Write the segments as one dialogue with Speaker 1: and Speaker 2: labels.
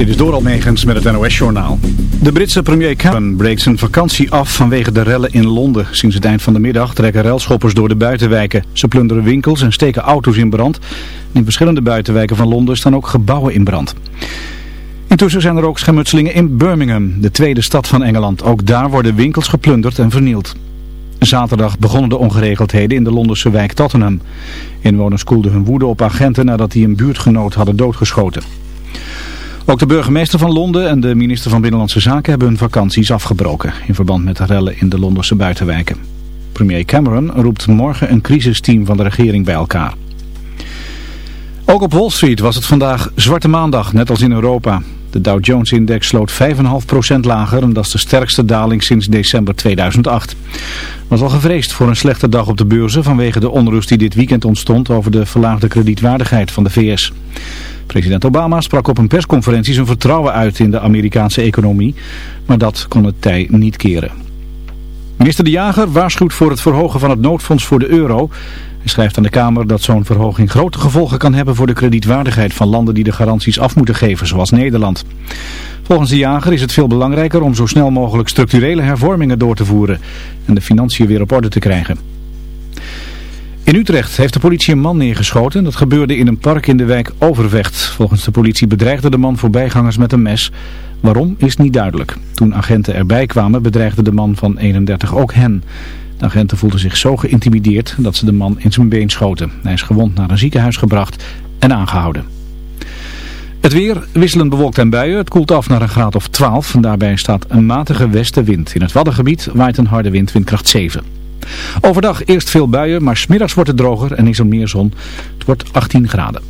Speaker 1: Dit is door Almegens met het NOS-journaal. De Britse premier Cameron breekt zijn vakantie af vanwege de rellen in Londen. Sinds het eind van de middag trekken relschoppers door de buitenwijken. Ze plunderen winkels en steken auto's in brand. In verschillende buitenwijken van Londen staan ook gebouwen in brand. Intussen zijn er ook schermutselingen in Birmingham, de tweede stad van Engeland. Ook daar worden winkels geplunderd en vernield. Zaterdag begonnen de ongeregeldheden in de Londense wijk Tottenham. Inwoners koelden hun woede op agenten nadat die een buurtgenoot hadden doodgeschoten. Ook de burgemeester van Londen en de minister van Binnenlandse Zaken hebben hun vakanties afgebroken in verband met de rellen in de Londense buitenwijken. Premier Cameron roept morgen een crisisteam van de regering bij elkaar. Ook op Wall Street was het vandaag Zwarte Maandag, net als in Europa. De Dow Jones-index sloot 5,5% lager en dat is de sterkste daling sinds december 2008. was al gevreesd voor een slechte dag op de beurzen vanwege de onrust die dit weekend ontstond over de verlaagde kredietwaardigheid van de VS. President Obama sprak op een persconferentie zijn vertrouwen uit in de Amerikaanse economie, maar dat kon het tij niet keren. Minister De Jager waarschuwt voor het verhogen van het noodfonds voor de euro. Hij schrijft aan de Kamer dat zo'n verhoging grote gevolgen kan hebben voor de kredietwaardigheid van landen die de garanties af moeten geven, zoals Nederland. Volgens De Jager is het veel belangrijker om zo snel mogelijk structurele hervormingen door te voeren en de financiën weer op orde te krijgen. In Utrecht heeft de politie een man neergeschoten. Dat gebeurde in een park in de wijk Overvecht. Volgens de politie bedreigde de man voorbijgangers met een mes. Waarom is niet duidelijk. Toen agenten erbij kwamen bedreigde de man van 31 ook hen. De agenten voelden zich zo geïntimideerd dat ze de man in zijn been schoten. Hij is gewond naar een ziekenhuis gebracht en aangehouden. Het weer wisselend bewolkt en buien. Het koelt af naar een graad of 12. En daarbij staat een matige westenwind. In het Waddengebied waait een harde wind, windkracht 7. Overdag eerst veel buien, maar smiddags wordt het droger en is er meer zon. Het wordt 18 graden.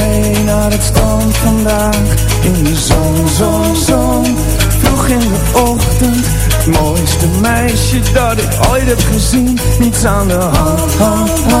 Speaker 2: het gezien, niets aan de hand.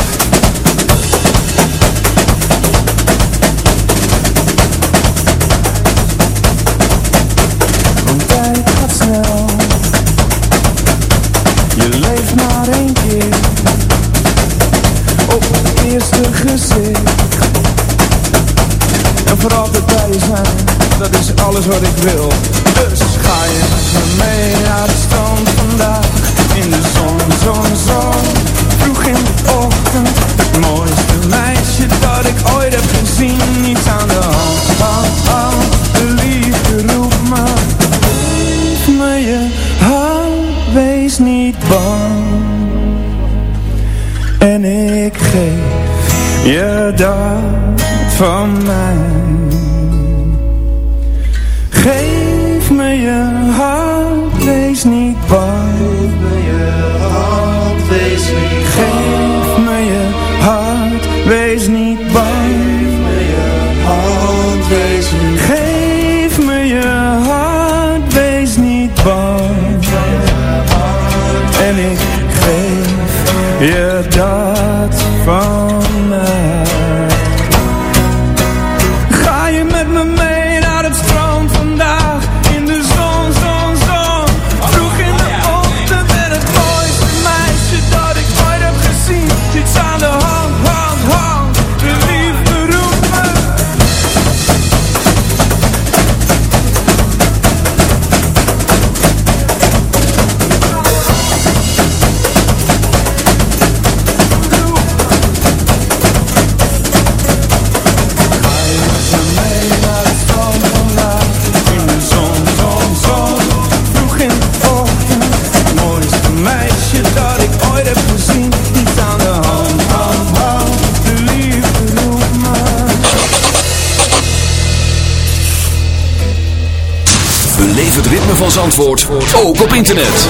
Speaker 3: Zandvoort. Ook op internet.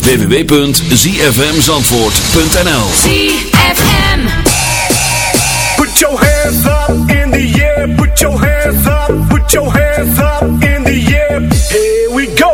Speaker 3: www.zfmzandvoort.nl
Speaker 4: ZFM
Speaker 5: Put your hands up in the air. Put your hands up. Put your hands up in the air. Here we go.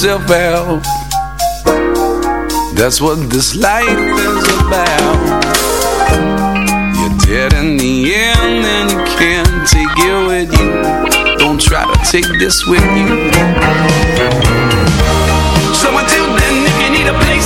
Speaker 6: yourself out. That's what this life is about. You're dead in the end and you can't take it with you. Don't try to take this with you. Someone tell then if you need a place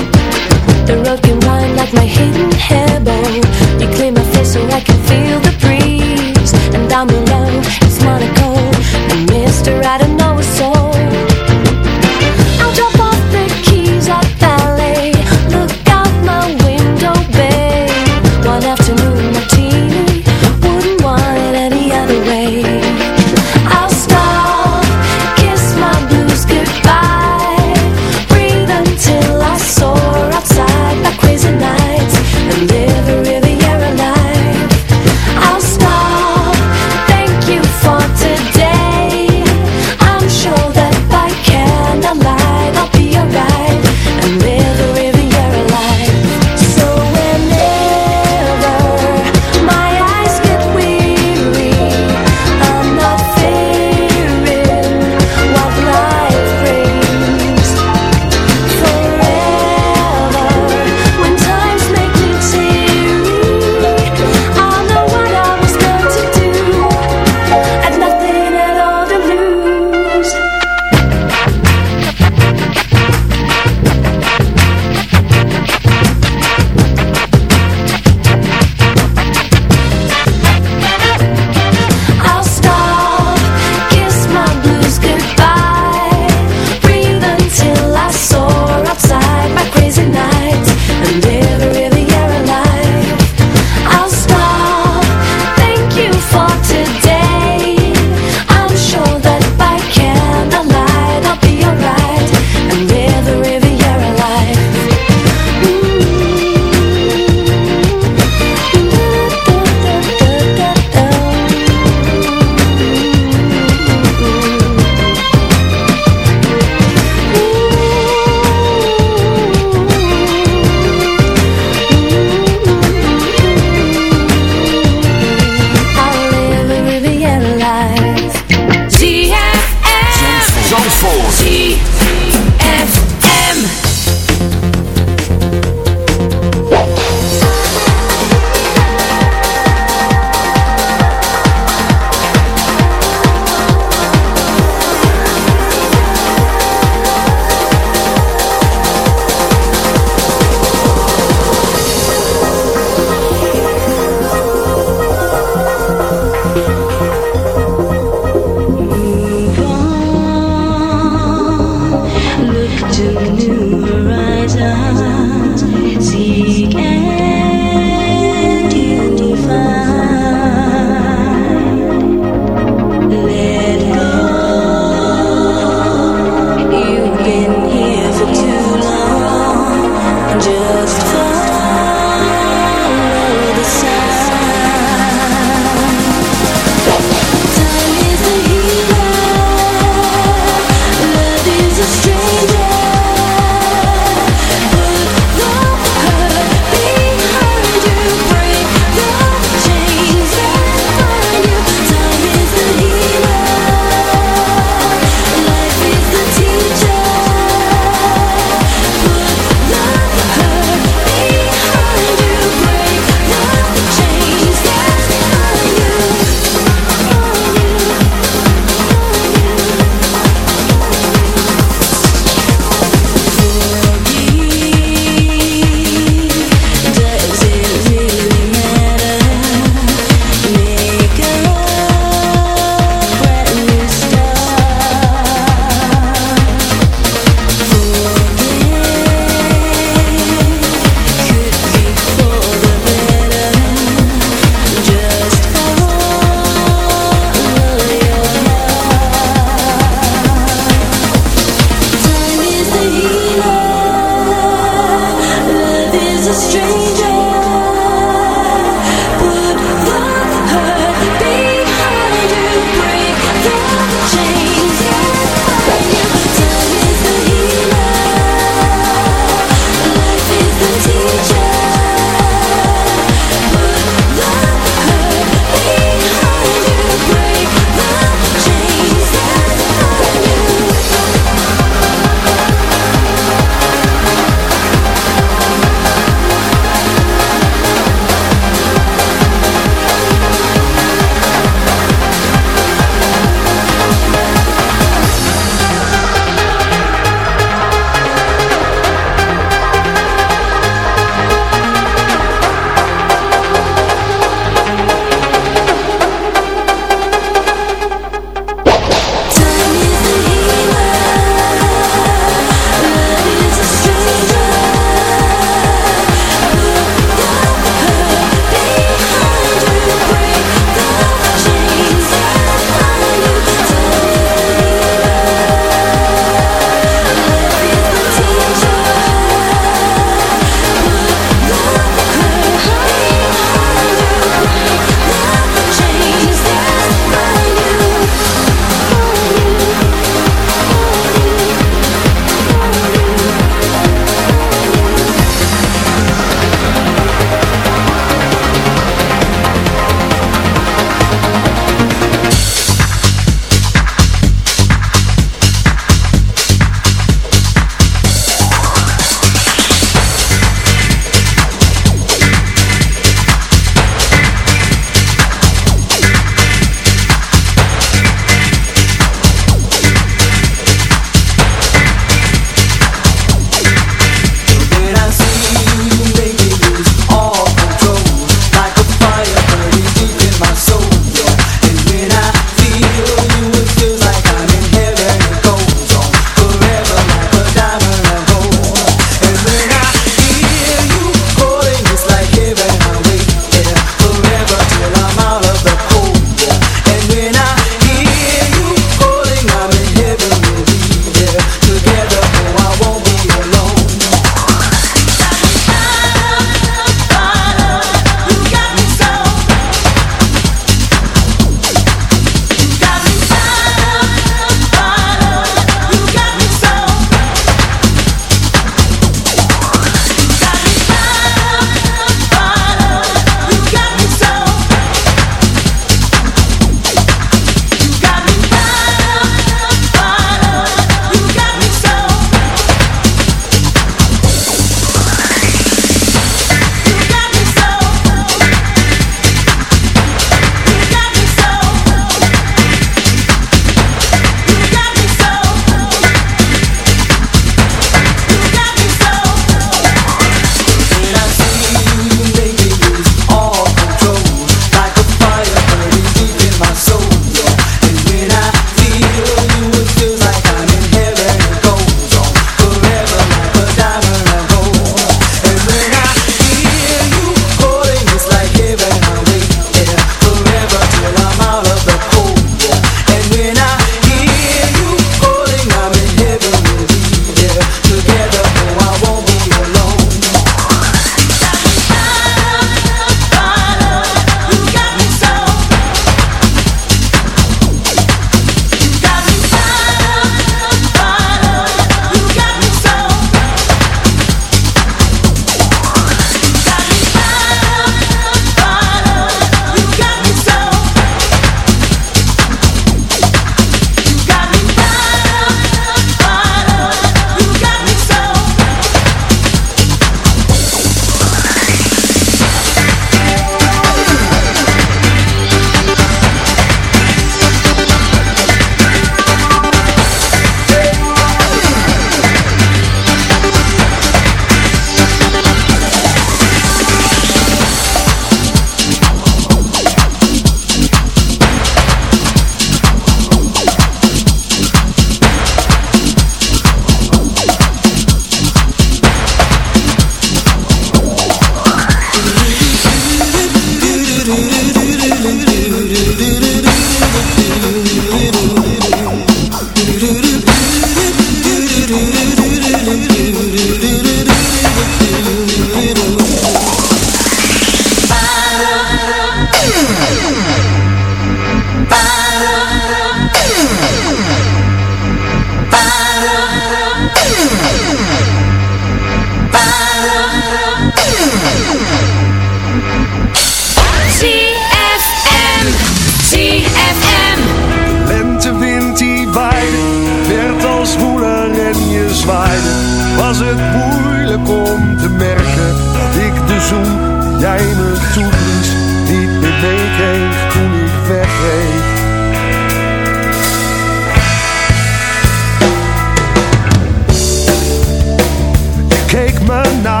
Speaker 7: tonight.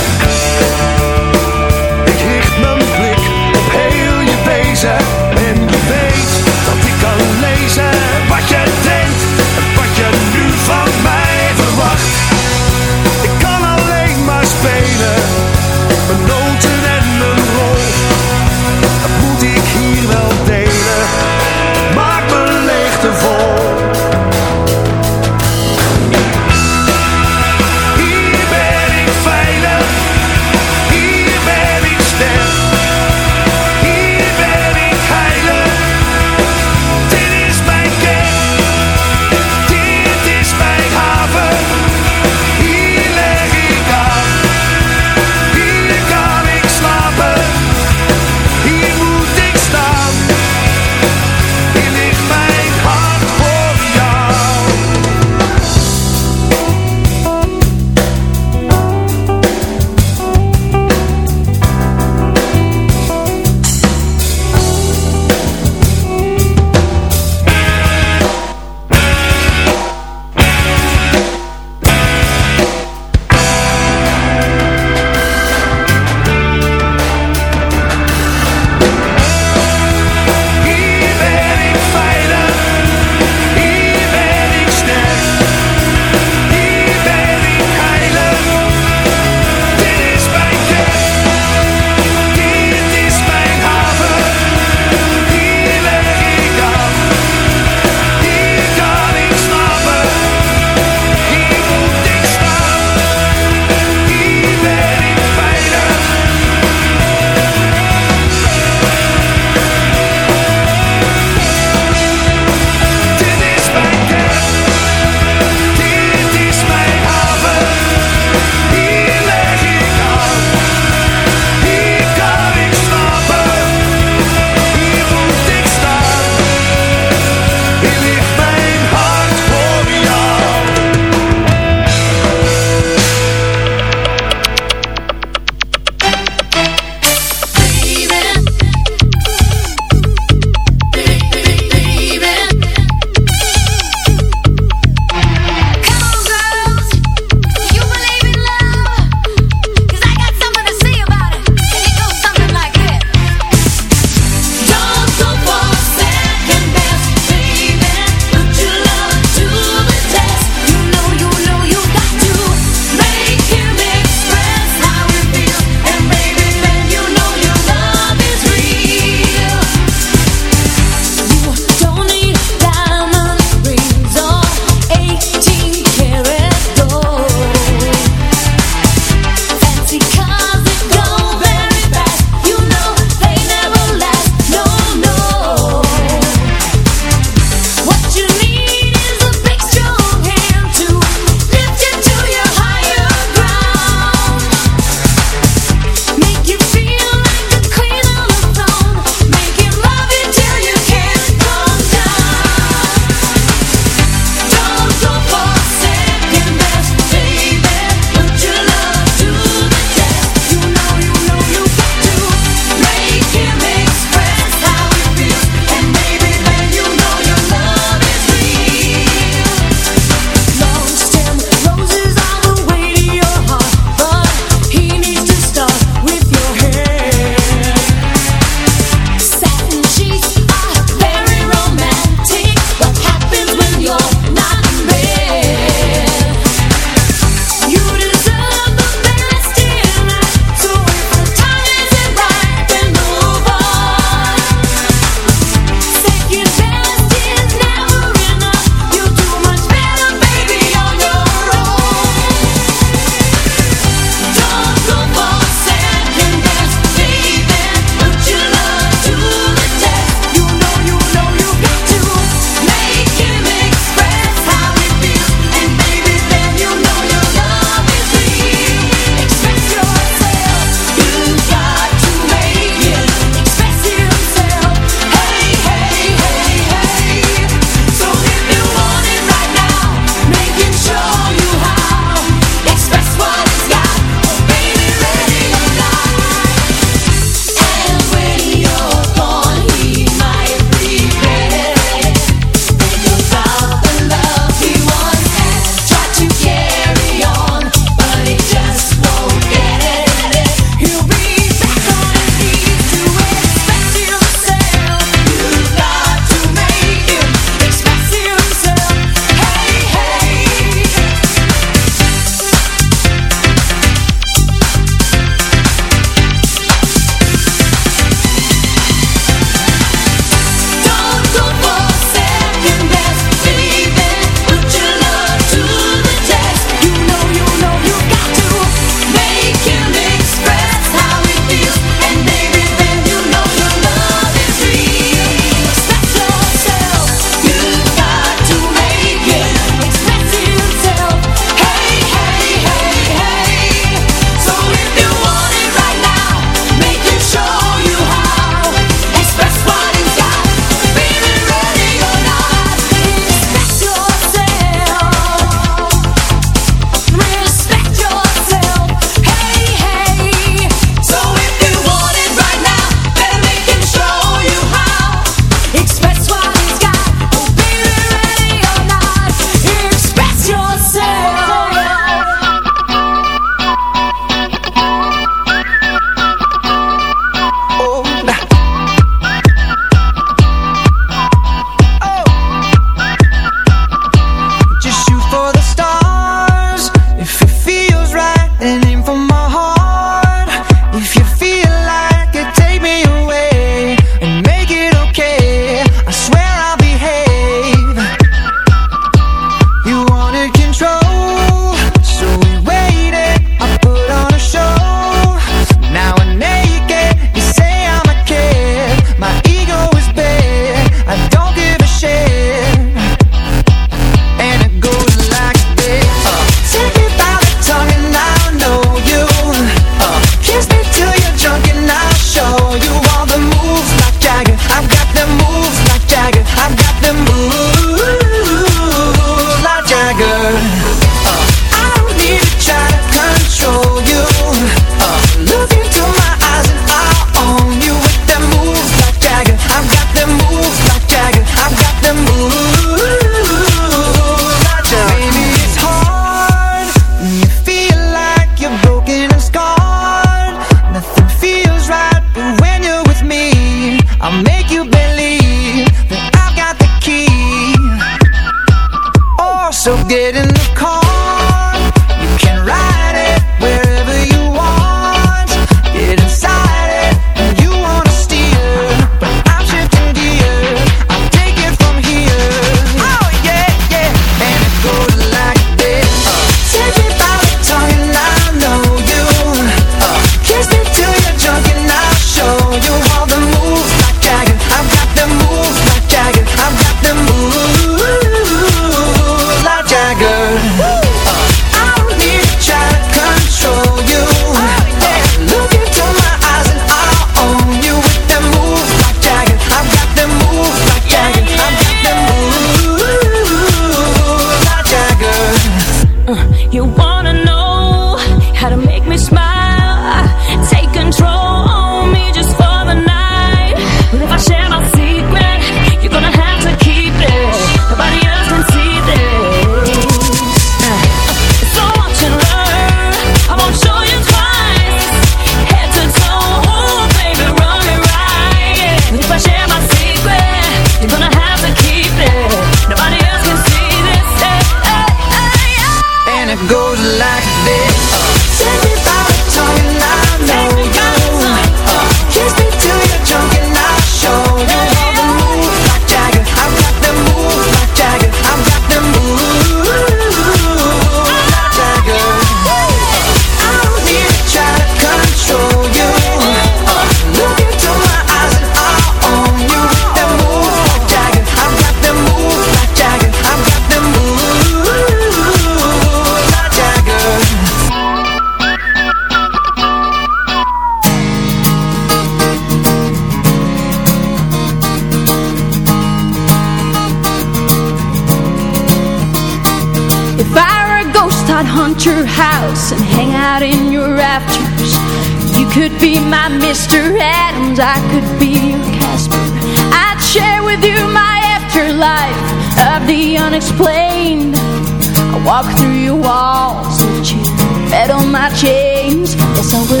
Speaker 7: walk through your walls of you bet on my chains. Yes, I will.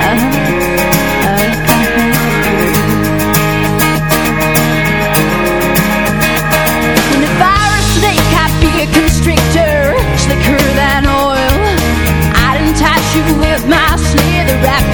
Speaker 7: Uh -huh. Uh -huh. And if I were a snake, I'd be a constrictor, slicker than oil. I'd entice you with my slither wrap.